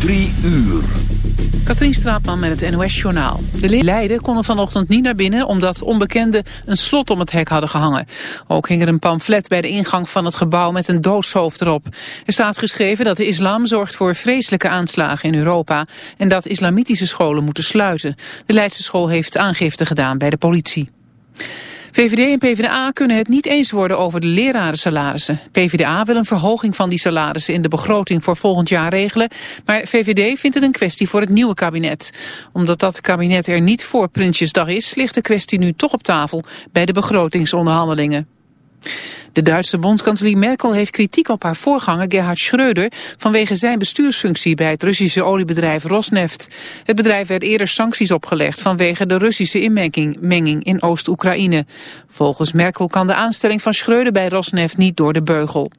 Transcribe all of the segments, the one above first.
Drie uur. Katrien Straatman met het NOS-journaal. De Leiden konden vanochtend niet naar binnen omdat onbekenden een slot om het hek hadden gehangen. Ook hing er een pamflet bij de ingang van het gebouw met een doodshoofd erop. Er staat geschreven dat de islam zorgt voor vreselijke aanslagen in Europa en dat islamitische scholen moeten sluiten. De Leidse school heeft aangifte gedaan bij de politie. VVD en PvdA kunnen het niet eens worden over de lerarensalarissen. PvdA wil een verhoging van die salarissen in de begroting voor volgend jaar regelen. Maar VVD vindt het een kwestie voor het nieuwe kabinet. Omdat dat kabinet er niet voor Prinsjesdag is, ligt de kwestie nu toch op tafel bij de begrotingsonderhandelingen. De Duitse bondskanselier Merkel heeft kritiek op haar voorganger Gerhard Schröder vanwege zijn bestuursfunctie bij het Russische oliebedrijf Rosneft. Het bedrijf werd eerder sancties opgelegd vanwege de Russische inmenging in Oost-Oekraïne. Volgens Merkel kan de aanstelling van Schröder bij Rosneft niet door de beugel.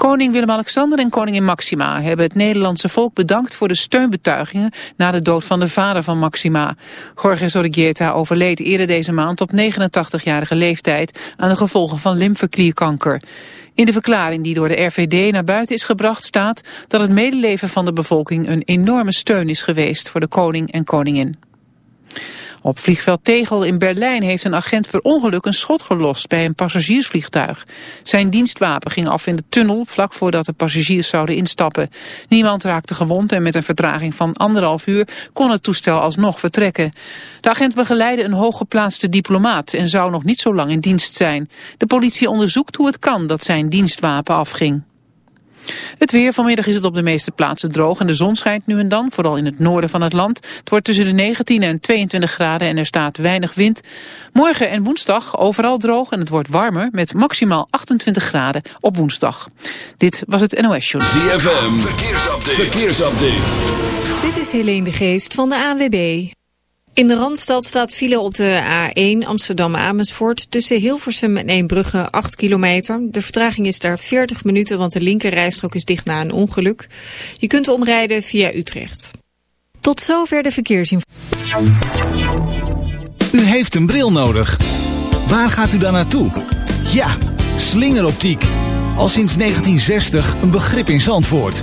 Koning Willem-Alexander en koningin Maxima hebben het Nederlandse volk bedankt voor de steunbetuigingen na de dood van de vader van Maxima. Jorge Zorregieta overleed eerder deze maand op 89-jarige leeftijd aan de gevolgen van lymfeklierkanker. In de verklaring die door de RVD naar buiten is gebracht staat dat het medeleven van de bevolking een enorme steun is geweest voor de koning en koningin. Op vliegveld Tegel in Berlijn heeft een agent per ongeluk een schot gelost bij een passagiersvliegtuig. Zijn dienstwapen ging af in de tunnel vlak voordat de passagiers zouden instappen. Niemand raakte gewond en met een vertraging van anderhalf uur kon het toestel alsnog vertrekken. De agent begeleidde een hooggeplaatste diplomaat en zou nog niet zo lang in dienst zijn. De politie onderzoekt hoe het kan dat zijn dienstwapen afging. Het weer, vanmiddag is het op de meeste plaatsen droog en de zon schijnt nu en dan, vooral in het noorden van het land. Het wordt tussen de 19 en 22 graden en er staat weinig wind. Morgen en woensdag overal droog en het wordt warmer met maximaal 28 graden op woensdag. Dit was het NOS Show. ZFM, verkeersupdate. verkeersupdate. Dit is Helene de Geest van de ANWB. In de Randstad staat file op de A1 Amsterdam-Amersfoort... tussen Hilversum en Eembrugge 8 kilometer. De vertraging is daar 40 minuten, want de linkerrijstrook is dicht na een ongeluk. Je kunt omrijden via Utrecht. Tot zover de verkeersinformatie. U heeft een bril nodig. Waar gaat u dan naartoe? Ja, slingeroptiek. Al sinds 1960 een begrip in Zandvoort.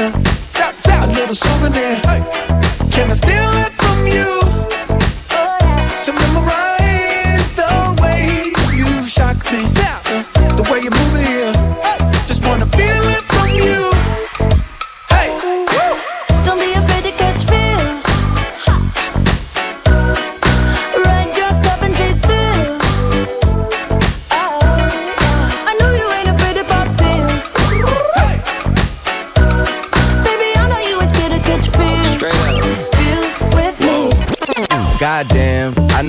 yourself. A little souvenir. Can I still?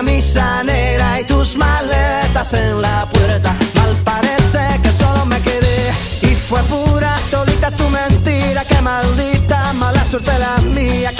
camisa negra y tus maletas en la puerta. Mal parece que solo me quedé y fue pura tolita tu mentira. Qué maldita mala suerte la mía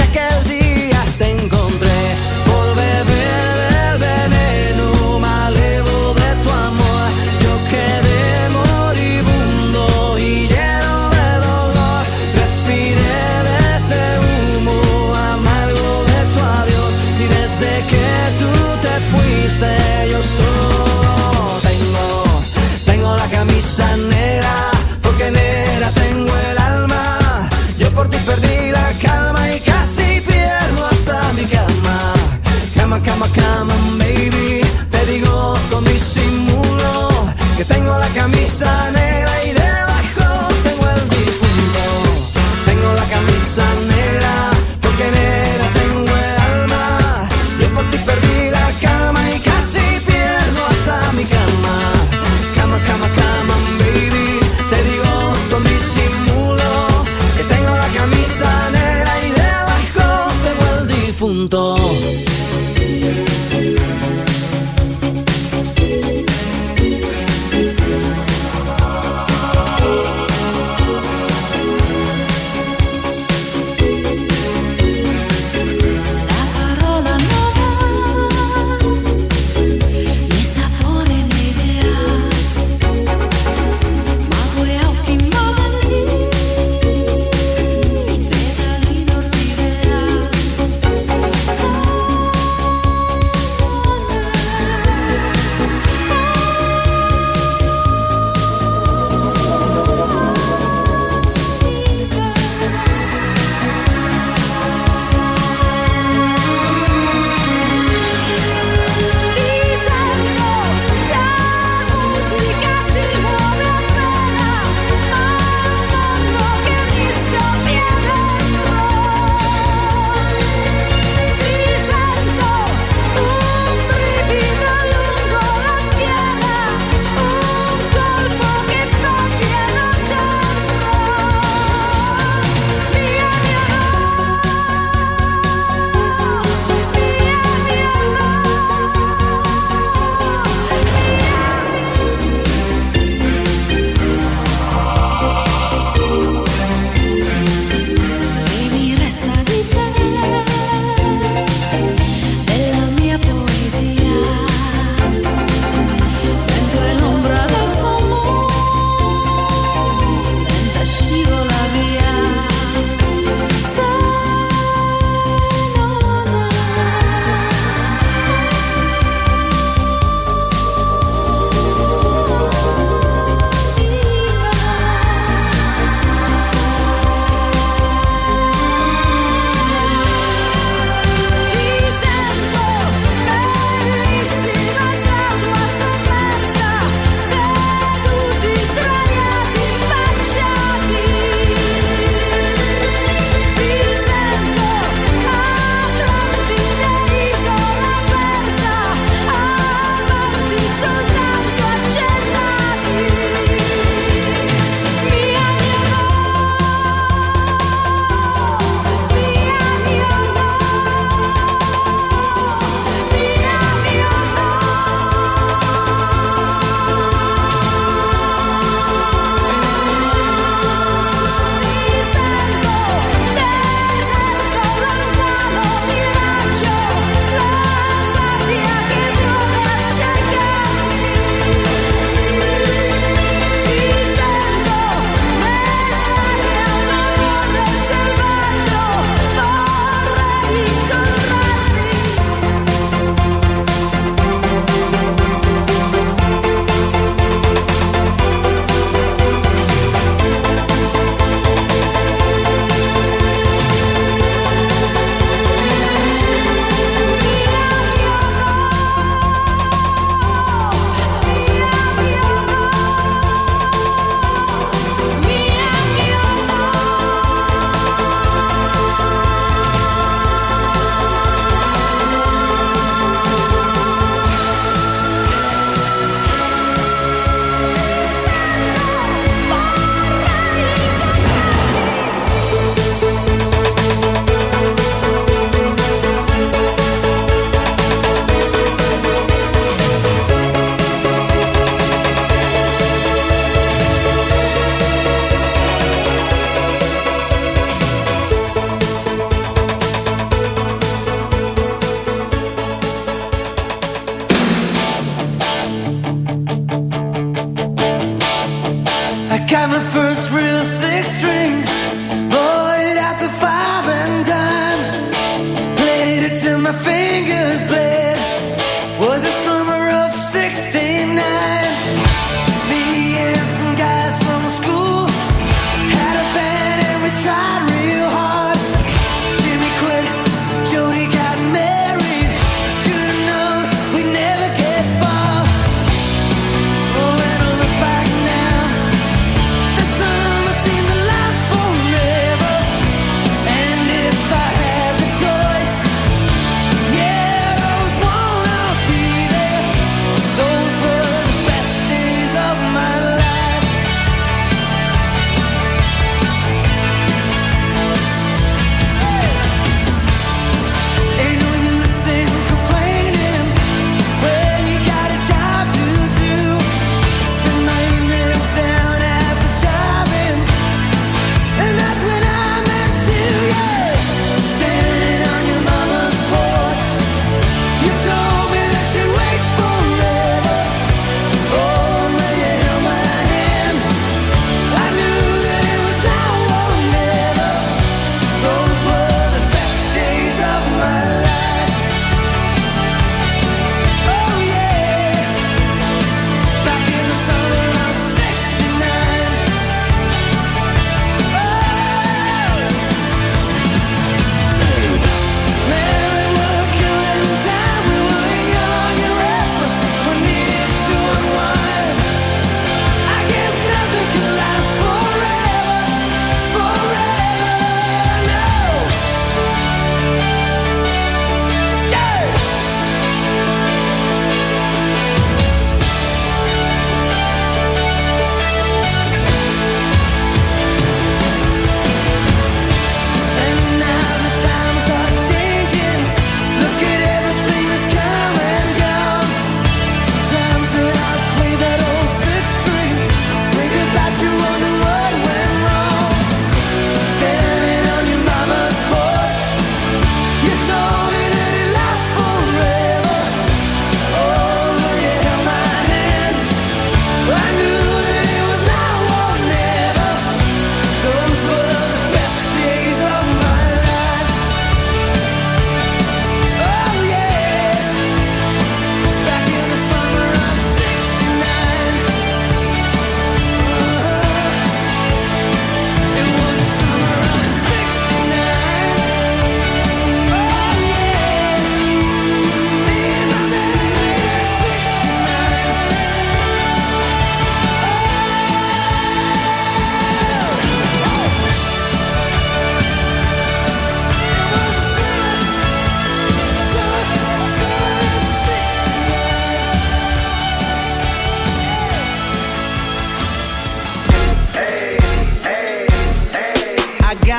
Todo.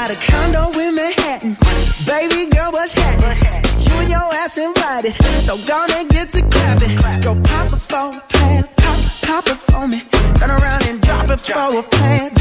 Got a condo in Manhattan. Baby girl, what's happening? You and your ass invited. So gonna get to clapping. Go pop a phone, pad, pop, pop a for me. Turn around and drop it for a plan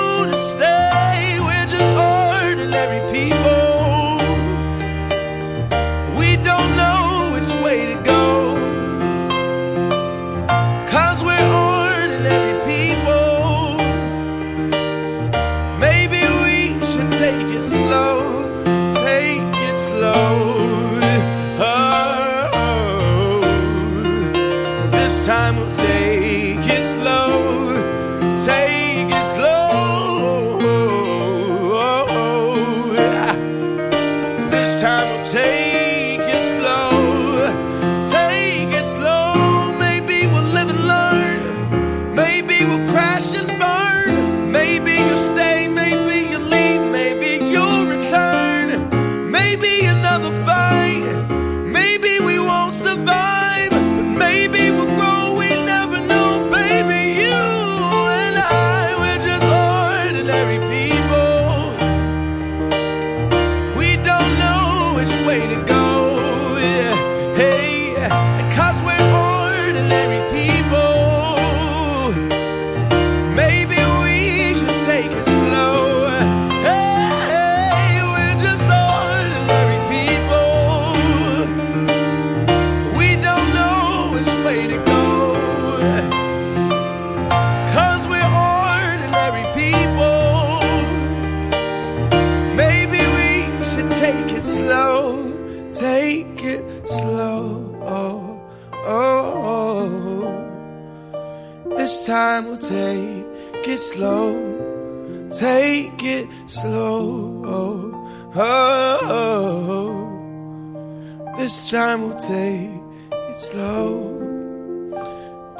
ordinary people.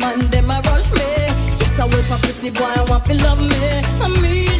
man, them a rush me. Yes, I wait for pretty boy, I want to love me. I mean.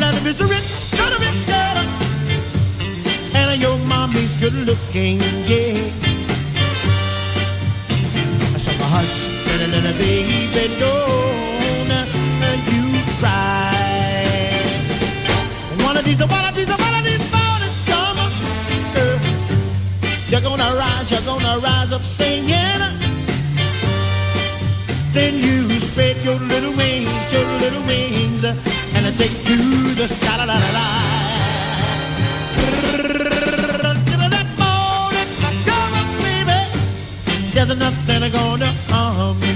love is a rich, kind of rich girl. And your mommy's good looking, yeah. So hush, little, little baby, don't you cry. One of these, one of these, one of these mornings come. Uh, you're gonna rise, you're gonna rise up singing. Then you spread your little wings, your little wings take to the sky. La, la, la, la. There's nothing gonna harm me.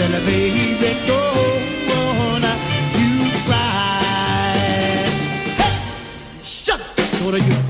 little baby, go on, you cry. Hey, shut up, door you.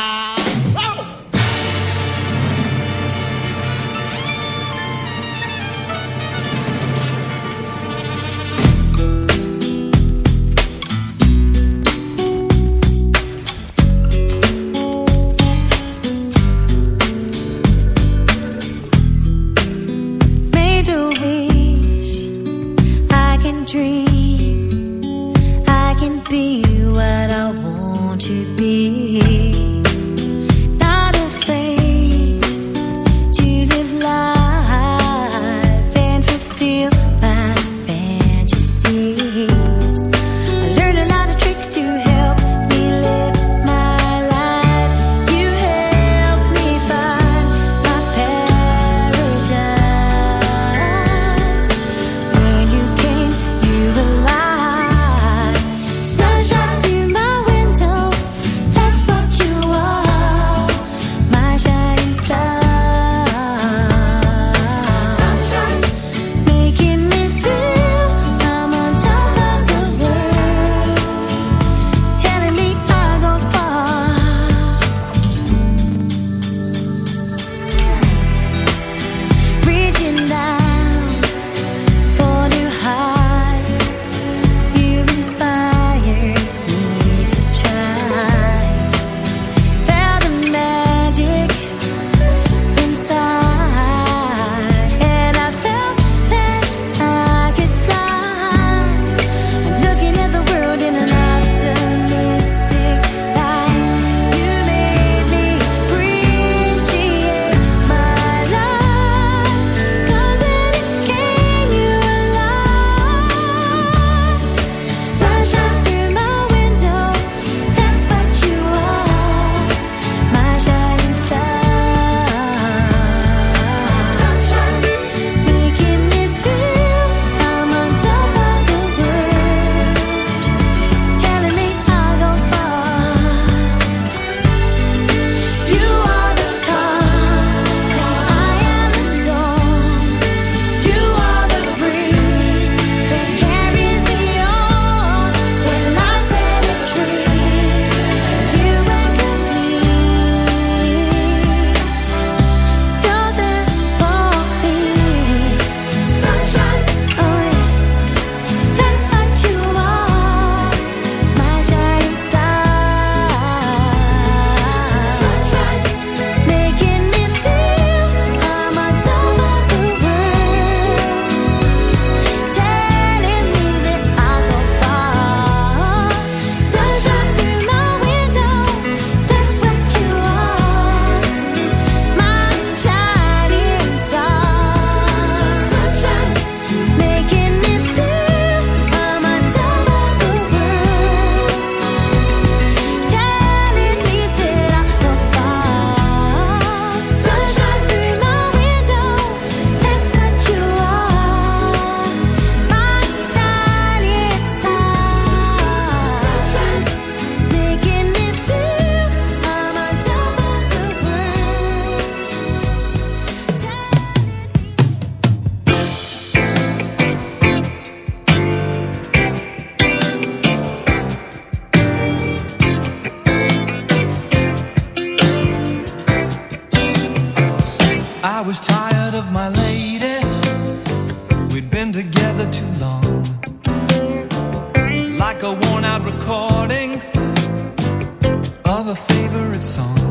A favorite song.